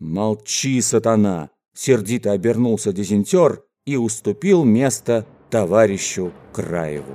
«Молчи, сатана!» — сердито обернулся дизентер и уступил место товарищу Краеву.